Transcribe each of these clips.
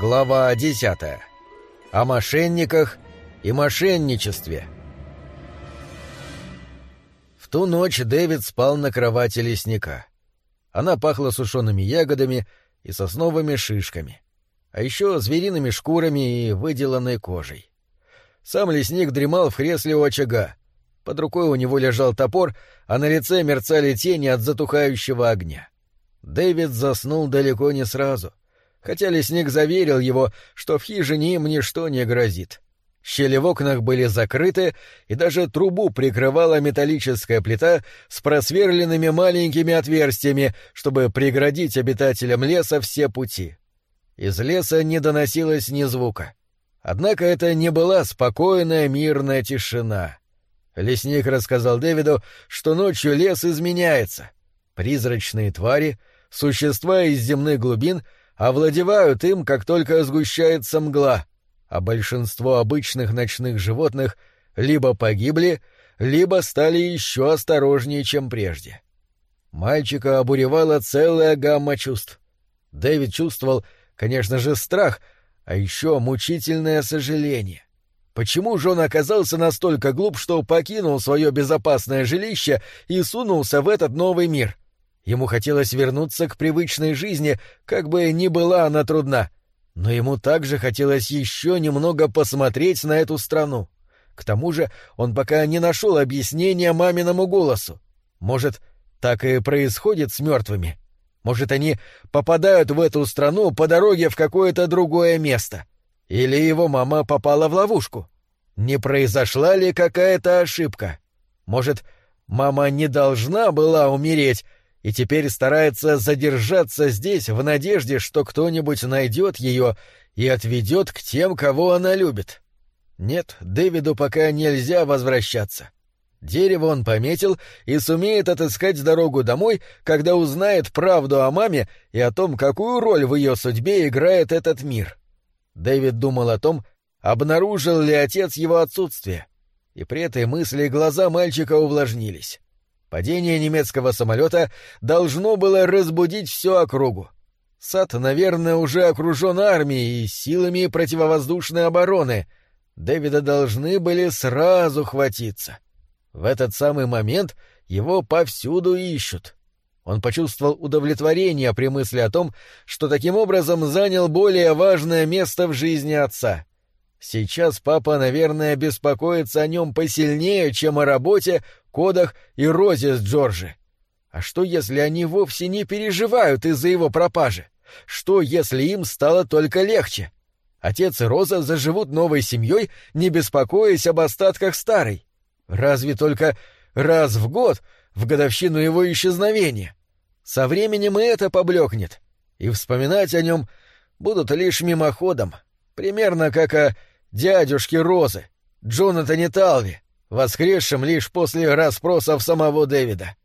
Глава 10. О мошенниках и мошенничестве. В ту ночь Дэвид спал на кровати лесника. Она пахла сушеными ягодами и сосновыми шишками, а еще звериными шкурами и выделанной кожей. Сам лесник дремал в кресле у очага. Под рукой у него лежал топор, а на лице мерцали тени от затухающего огня. Дэвид заснул далеко не сразу — хотя лесник заверил его, что в хижине им ничто не грозит. Щели в окнах были закрыты, и даже трубу прикрывала металлическая плита с просверленными маленькими отверстиями, чтобы преградить обитателям леса все пути. Из леса не доносилось ни звука. Однако это не была спокойная мирная тишина. Лесник рассказал Дэвиду, что ночью лес изменяется. Призрачные твари, существа из земных глубин — овладевают им, как только сгущается мгла, а большинство обычных ночных животных либо погибли, либо стали еще осторожнее, чем прежде. Мальчика обуревала целая гамма чувств. Дэвид чувствовал, конечно же, страх, а еще мучительное сожаление. Почему же он оказался настолько глуп, что покинул свое безопасное жилище и сунулся в этот новый мир? Ему хотелось вернуться к привычной жизни, как бы ни была она трудна. Но ему также хотелось еще немного посмотреть на эту страну. К тому же он пока не нашел объяснения маминому голосу. Может, так и происходит с мертвыми? Может, они попадают в эту страну по дороге в какое-то другое место? Или его мама попала в ловушку? Не произошла ли какая-то ошибка? Может, мама не должна была умереть, и теперь старается задержаться здесь в надежде, что кто-нибудь найдет ее и отведет к тем, кого она любит. Нет, Дэвиду пока нельзя возвращаться. Дерево он пометил и сумеет отыскать дорогу домой, когда узнает правду о маме и о том, какую роль в ее судьбе играет этот мир. Дэвид думал о том, обнаружил ли отец его отсутствие, и при этой мысли глаза мальчика увлажнились. Падение немецкого самолета должно было разбудить всю округу. Сад, наверное, уже окружен армией и силами противовоздушной обороны. Дэвида должны были сразу хватиться. В этот самый момент его повсюду ищут. Он почувствовал удовлетворение при мысли о том, что таким образом занял более важное место в жизни отца. Сейчас папа, наверное, беспокоится о нем посильнее, чем о работе, кодах и Розе с Джорджи. А что, если они вовсе не переживают из-за его пропажи? Что, если им стало только легче? Отец и Роза заживут новой семьей, не беспокоясь об остатках старой. Разве только раз в год, в годовщину его исчезновения. Со временем и это поблекнет, и вспоминать о нем будут лишь мимоходом, примерно как о дядюшке Розы, Джонатане Талви, воскресшим лишь после расспросов самого Дэвида.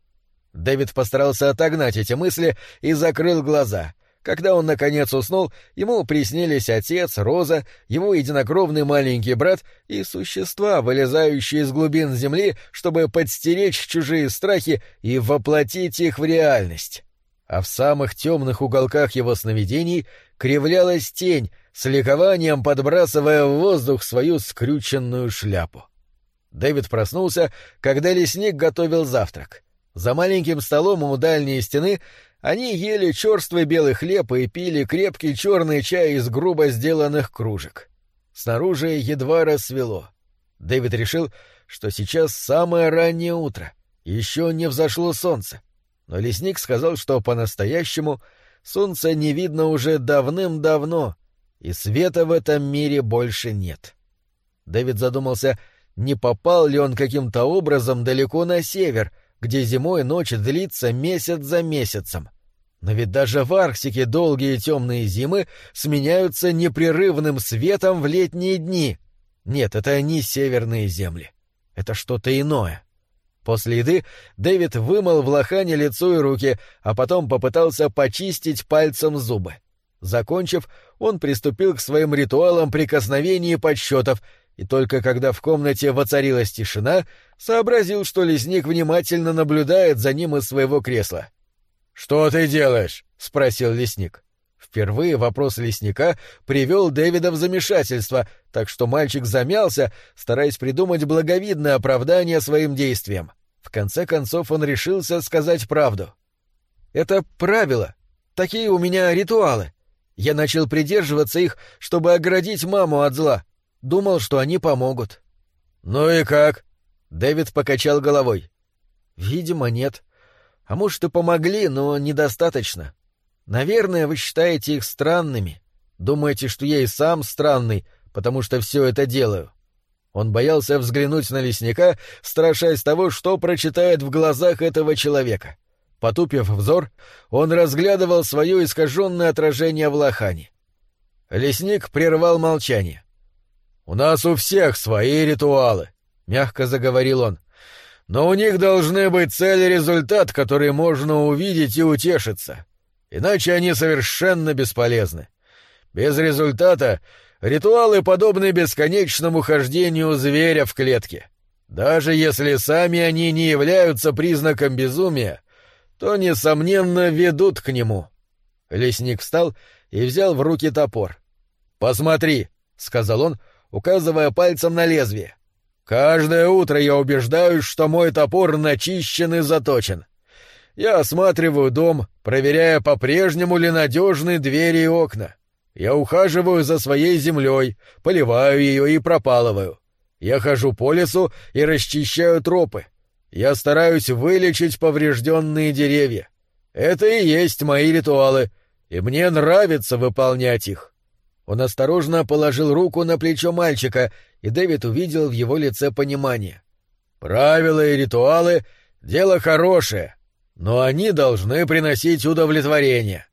Дэвид постарался отогнать эти мысли и закрыл глаза. Когда он, наконец, уснул, ему приснились отец, Роза, его единокровный маленький брат и существа, вылезающие из глубин земли, чтобы подстеречь чужие страхи и воплотить их в реальность. А в самых темных уголках его сновидений кривлялась тень, с ликованием подбрасывая в воздух свою скрюченную шляпу. Дэвид проснулся, когда лесник готовил завтрак. За маленьким столом у дальней стены они ели черствый белый хлеб и пили крепкий черный чай из грубо сделанных кружек. Снаружи едва рассвело. Дэвид решил, что сейчас самое раннее утро, еще не взошло солнце. Но лесник сказал, что по-настоящему солнца не видно уже давным-давно, и света в этом мире больше нет. Дэвид задумался, не попал ли он каким-то образом далеко на север, где зимой ночь длится месяц за месяцем. Но ведь даже в Арктике долгие темные зимы сменяются непрерывным светом в летние дни. Нет, это не северные земли. Это что-то иное. После еды Дэвид вымыл в лохане лицо и руки, а потом попытался почистить пальцем зубы. Закончив, он приступил к своим ритуалам прикосновений и подсчетов и только когда в комнате воцарилась тишина, сообразил, что лесник внимательно наблюдает за ним из своего кресла. — Что ты делаешь? — спросил лесник. — Впервые вопрос лесника привел Дэвида в замешательство, так что мальчик замялся, стараясь придумать благовидное оправдание своим действиям. В конце концов он решился сказать правду. «Это правило. Такие у меня ритуалы. Я начал придерживаться их, чтобы оградить маму от зла. Думал, что они помогут». «Ну и как?» Дэвид покачал головой. «Видимо, нет. А может, и помогли, но недостаточно. Наверное, вы считаете их странными. Думаете, что я и сам странный, потому что все это делаю. Он боялся взглянуть на лесника, страшась того, что прочитает в глазах этого человека. Потупив взор, он разглядывал свое искаженное отражение в лохане. Лесник прервал молчание. «У нас у всех свои ритуалы», — мягко заговорил он. «Но у них должны быть цель и результат, который можно увидеть и утешиться. Иначе они совершенно бесполезны. Без результата ритуалы подобны бесконечному хождению зверя в клетке. Даже если сами они не являются признаком безумия, то, несомненно, ведут к нему. Лесник встал и взял в руки топор. «Посмотри», — сказал он, указывая пальцем на лезвие. «Каждое утро я убеждаюсь, что мой топор начищен и заточен. Я осматриваю дом, проверяя, по-прежнему ли надежны двери и окна. Я ухаживаю за своей землей, поливаю ее и пропалываю. Я хожу по лесу и расчищаю тропы. Я стараюсь вылечить поврежденные деревья. Это и есть мои ритуалы, и мне нравится выполнять их. Он осторожно положил руку на плечо мальчика, и Дэвид увидел в его лице понимание. Правила и ритуалы — дело хорошее, но они должны приносить удовлетворение.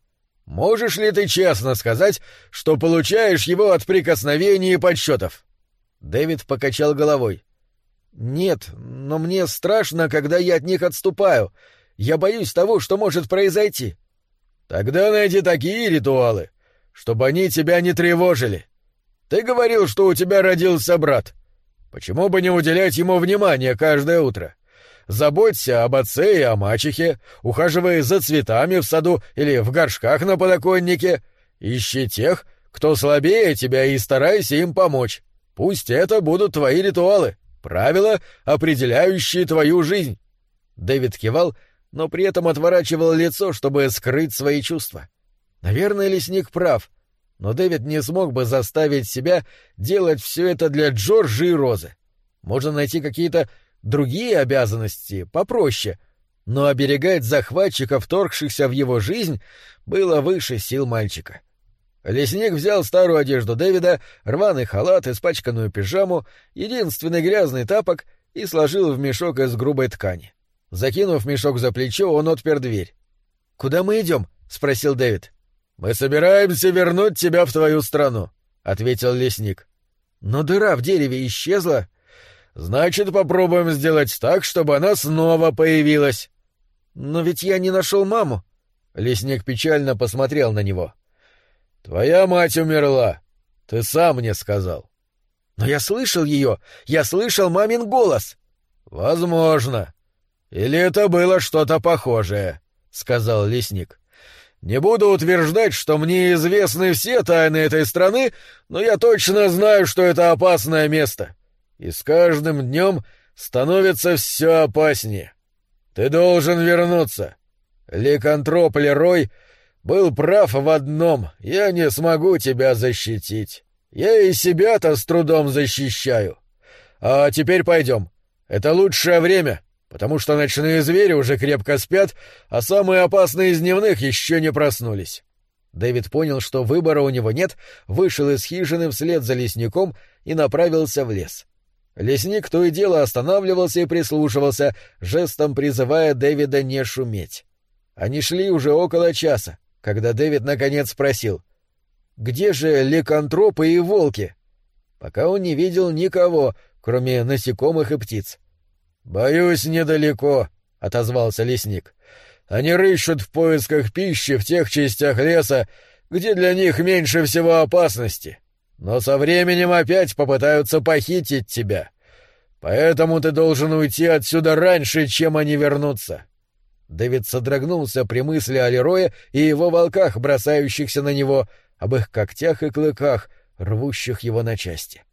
Можешь ли ты честно сказать, что получаешь его от прикосновений и подсчетов? Дэвид покачал головой. Нет, но мне страшно, когда я от них отступаю. Я боюсь того, что может произойти. Тогда найди такие ритуалы, чтобы они тебя не тревожили. Ты говорил, что у тебя родился брат. Почему бы не уделять ему внимание каждое утро? Заботься об отце и о мачехе, ухаживай за цветами в саду или в горшках на подоконнике. Ищи тех, кто слабее тебя, и старайся им помочь. Пусть это будут твои ритуалы, правила, определяющие твою жизнь. Дэвид кивал, но при этом отворачивал лицо, чтобы скрыть свои чувства. Наверное, лесник прав, но Дэвид не смог бы заставить себя делать все это для Джорджа и Розы. Можно найти какие-то другие обязанности попроще, но оберегать захватчиков, вторгшихся в его жизнь, было выше сил мальчика. Лесник взял старую одежду Дэвида, рваный халат, испачканную пижаму, единственный грязный тапок и сложил в мешок из грубой ткани. Закинув мешок за плечо, он отпер дверь. «Куда мы идем?» — спросил Дэвид. «Мы собираемся вернуть тебя в твою страну», — ответил лесник. «Но дыра в дереве исчезла», Значит, попробуем сделать так, чтобы она снова появилась. Но ведь я не нашел маму. Лесник печально посмотрел на него. Твоя мать умерла. Ты сам мне сказал. Но я слышал ее. Я слышал мамин голос. Возможно. Или это было что-то похожее, сказал лесник. Не буду утверждать, что мне известны все тайны этой страны, но я точно знаю, что это опасное место и с каждым днем становится все опаснее. Ты должен вернуться. Ликантроп Лерой был прав в одном — я не смогу тебя защитить. Я и себя-то с трудом защищаю. А теперь пойдем. Это лучшее время, потому что ночные звери уже крепко спят, а самые опасные из дневных еще не проснулись. Дэвид понял, что выбора у него нет, вышел из хижины вслед за лесником и направился в лес. Лесник то и дело останавливался и прислушивался, жестом призывая Дэвида не шуметь. Они шли уже около часа, когда Дэвид наконец спросил, «Где же ликантропы и волки?» Пока он не видел никого, кроме насекомых и птиц. «Боюсь, недалеко», — отозвался лесник. «Они рыщут в поисках пищи в тех частях леса, где для них меньше всего опасности но со временем опять попытаются похитить тебя. Поэтому ты должен уйти отсюда раньше, чем они вернутся. Дэвид содрогнулся при мысли о Лерое и его волках, бросающихся на него, об их когтях и клыках, рвущих его на части.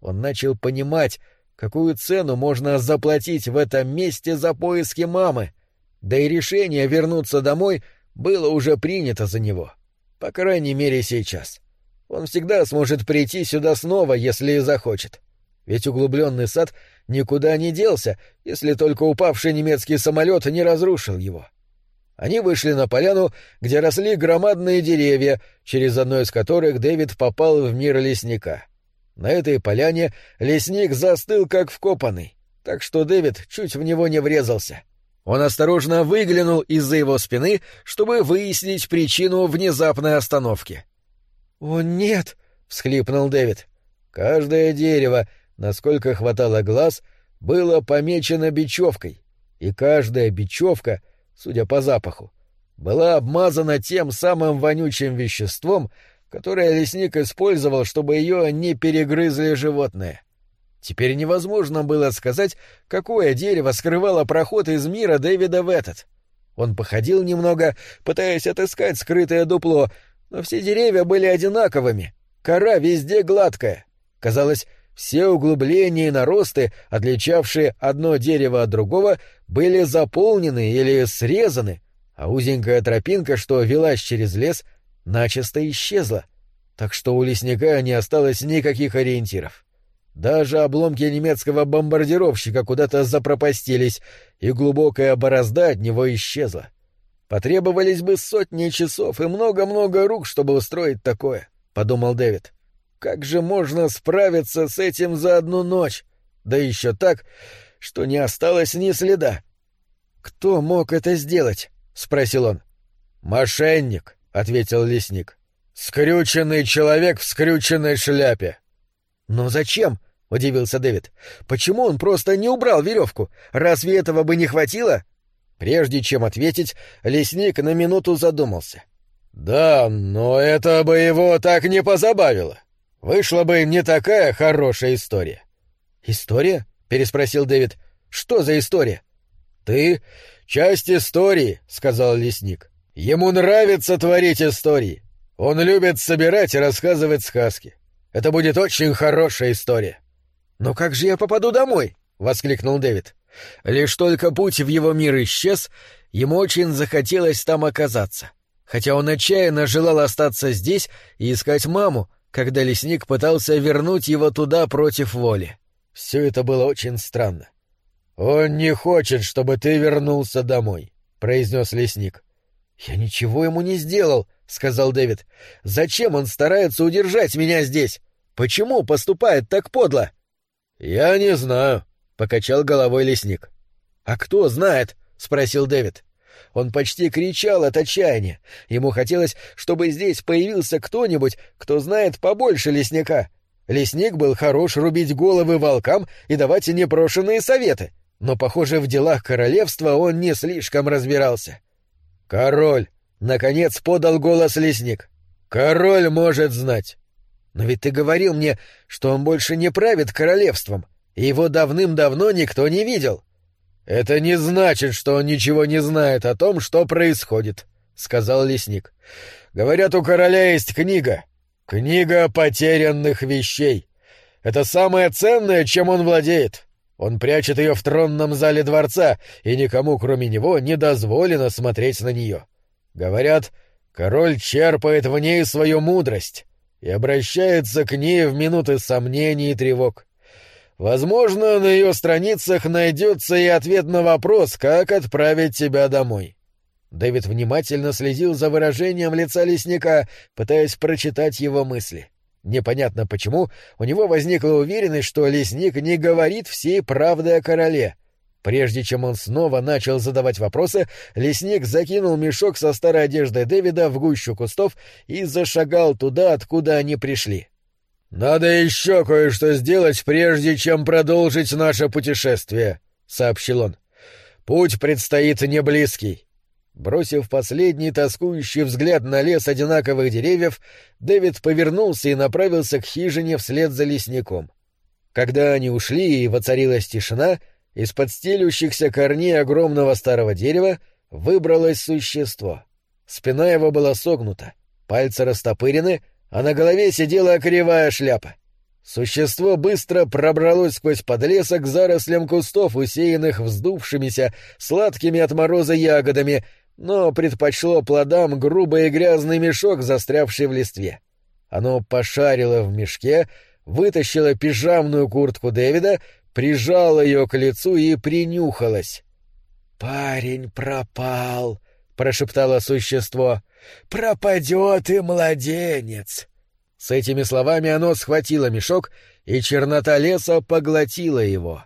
Он начал понимать, какую цену можно заплатить в этом месте за поиски мамы, да и решение вернуться домой было уже принято за него. По крайней мере, сейчас. Он всегда сможет прийти сюда снова, если захочет. Ведь углубленный сад никуда не делся, если только упавший немецкий самолет не разрушил его. Они вышли на поляну, где росли громадные деревья, через одно из которых Дэвид попал в мир лесника. На этой поляне лесник застыл как вкопанный, так что Дэвид чуть в него не врезался. Он осторожно выглянул из-за его спины, чтобы выяснить причину внезапной остановки. «О, нет!» — всхлипнул Дэвид. Каждое дерево, насколько хватало глаз, было помечено бечевкой, и каждая бечевка, судя по запаху, была обмазана тем самым вонючим веществом, которое лесник использовал, чтобы ее не перегрызли животные. Теперь невозможно было сказать, какое дерево скрывало проход из мира Дэвида в этот. Он походил немного, пытаясь отыскать скрытое дупло, но все деревья были одинаковыми, кора везде гладкая. Казалось, все углубления и наросты, отличавшие одно дерево от другого, были заполнены или срезаны, а узенькая тропинка, что велась через лес, начисто исчезла, так что у лесника не осталось никаких ориентиров. Даже обломки немецкого бомбардировщика куда-то запропастились, и глубокая борозда от него исчезла. Потребовались бы сотни часов и много-много рук, чтобы устроить такое, — подумал Дэвид. Как же можно справиться с этим за одну ночь? Да еще так, что не осталось ни следа. «Кто мог это сделать?» — спросил он. «Мошенник», — ответил лесник. «Скрюченный человек в скрюченной шляпе». «Но зачем?» — удивился Дэвид. «Почему он просто не убрал веревку? Разве этого бы не хватило?» Прежде чем ответить, лесник на минуту задумался. «Да, но это бы его так не позабавило. Вышла бы не такая хорошая история». «История?» — переспросил Дэвид. «Что за история?» «Ты — часть истории», — сказал лесник. «Ему нравится творить истории. Он любит собирать и рассказывать сказки. Это будет очень хорошая история. Но как же я попаду домой? воскликнул Дэвид. Лишь только путь в его мир исчез, ему очень захотелось там оказаться. Хотя он отчаянно желал остаться здесь и искать маму, когда лесник пытался вернуть его туда против воли. Все это было очень странно. «Он не хочет, чтобы ты вернулся домой», — произнес лесник. «Я ничего ему не сделал», — сказал Дэвид. «Зачем он старается удержать меня здесь? Почему поступает так подло?» «Я не знаю», — покачал головой лесник. «А кто знает?» — спросил Дэвид. Он почти кричал от отчаяния. Ему хотелось, чтобы здесь появился кто-нибудь, кто знает побольше лесника. Лесник был хорош рубить головы волкам и давать непрошенные советы, но, похоже, в делах королевства он не слишком разбирался. «Король!» — наконец подал голос лесник. «Король может знать!» «Но ведь ты говорил мне, что он больше не правит королевством, и его давным-давно никто не видел». «Это не значит, что он ничего не знает о том, что происходит», — сказал лесник. «Говорят, у короля есть книга. Книга потерянных вещей. Это самое ценное, чем он владеет. Он прячет ее в тронном зале дворца, и никому, кроме него, не дозволено смотреть на нее. Говорят, король черпает в ней свою мудрость и обращается к ней в минуты сомнений и тревог. Возможно, на ее страницах найдется и ответ на вопрос, как отправить тебя домой. Дэвид внимательно следил за выражением лица лесника, пытаясь прочитать его мысли. Непонятно почему, у него возникла уверенность, что лесник не говорит всей правды о короле. Прежде чем он снова начал задавать вопросы, лесник закинул мешок со старой одеждой Дэвида в гущу кустов и зашагал туда, откуда они пришли. «Надо еще кое-что сделать, прежде чем продолжить наше путешествие», — сообщил он. «Путь предстоит не близкий. Бросив последний тоскующий взгляд на лес одинаковых деревьев, Дэвид повернулся и направился к хижине вслед за лесником. Когда они ушли и воцарилась тишина, из-под стелющихся корней огромного старого дерева выбралось существо. Спина его была согнута, пальцы растопырены, а на голове сидела кривая шляпа. Существо быстро пробралось сквозь подлесок к зарослям кустов, усеянных вздувшимися, сладкими от мороза ягодами, но предпочло плодам грубый и грязный мешок, застрявший в листве. Оно пошарило в мешке, вытащило пижамную куртку Дэвида, прижало ее к лицу и принюхалось. «Парень пропал», — прошептало существо. «Пропадет и младенец». С этими словами оно схватило мешок, и чернота леса поглотила его.